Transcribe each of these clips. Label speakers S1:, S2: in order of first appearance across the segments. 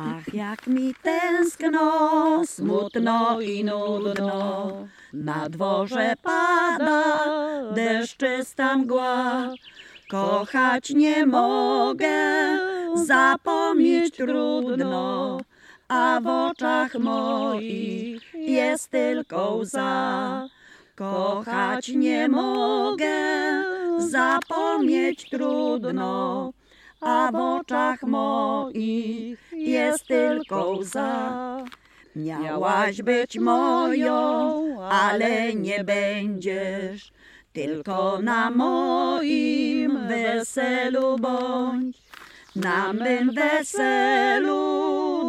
S1: Ach, jak mi tęskno, smutno i nudno. Na dworze pada deszczysta mgła. Kochać nie mogę, zapomnieć trudno, a w oczach moich jest tylko łza. Kochać nie mogę, zapomnieć trudno, a w oczach moich jest tylko łza. Miałaś być moją, ale nie będziesz, tylko na moim weselu bądź. Na mym weselu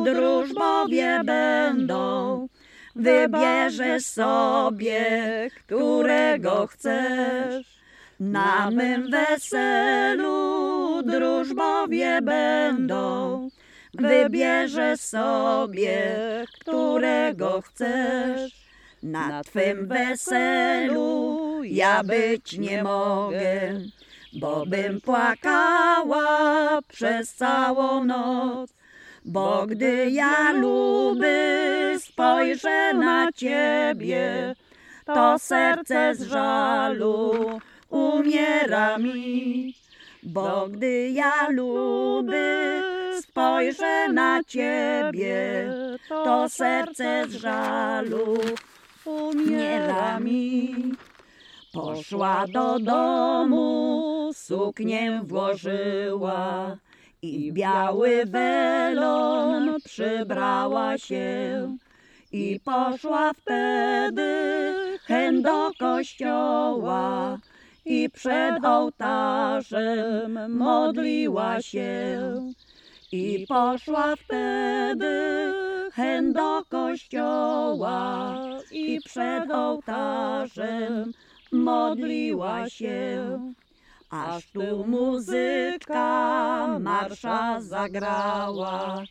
S1: drużbowie będą, wybierzesz sobie, którego chcesz. Na mym weselu drużbowie będą, wybierzesz sobie, którego chcesz. Na twym weselu ja być nie mogę, bo bym płakała przez całą noc. Bo gdy ja luby spojrzę na ciebie, to serce z żalu umiera mi. Bo gdy ja luby spojrzę na ciebie, to serce z żalu umiera mi. Poszła do domu, suknię włożyła i biały welon przybrała się. I poszła wtedy hen do kościoła i przed ołtarzem modliła się. I poszła wtedy hen do kościoła i przed ołtarzem modliła się. Aż tu muzyczka marsza zagrała,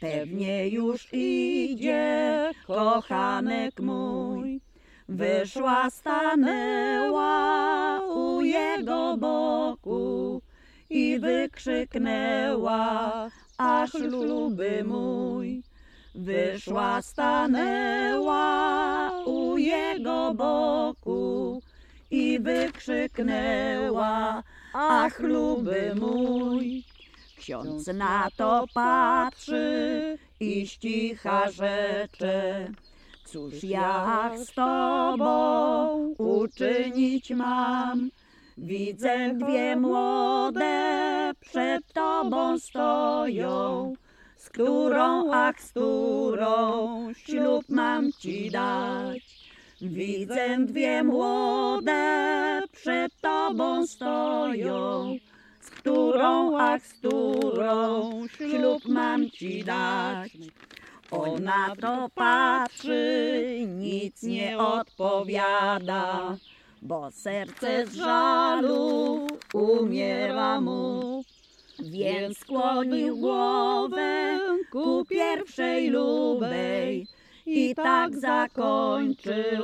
S1: pewnie już idzie kochanek mój. Wyszła, stanęła u jego boku i wykrzyknęła, aż śluby mój. Wyszła, stanęła u jego boku i wykrzyknęła, ach luby mój. Ksiądz na to patrzy i ścicha rzecze. Cóż ja z tobą uczynić mam? Widzę dwie młode przed tobą stoją, z którą, z którą ślub mam ci dać. Widzę dwie młode przed tobą stoją, z którą, z którą ślub mam ci dać. Ona to patrzy, nic nie odpowiada, bo serce z żalu umiera mu. Więc skłonił głowę ku pierwszej lubej i tak zakończył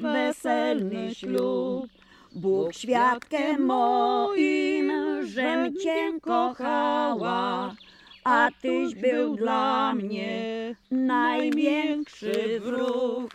S1: weselny ślub. Bóg świadkiem moim, żem cię kochała, a tyś był dla mnie największy wróg.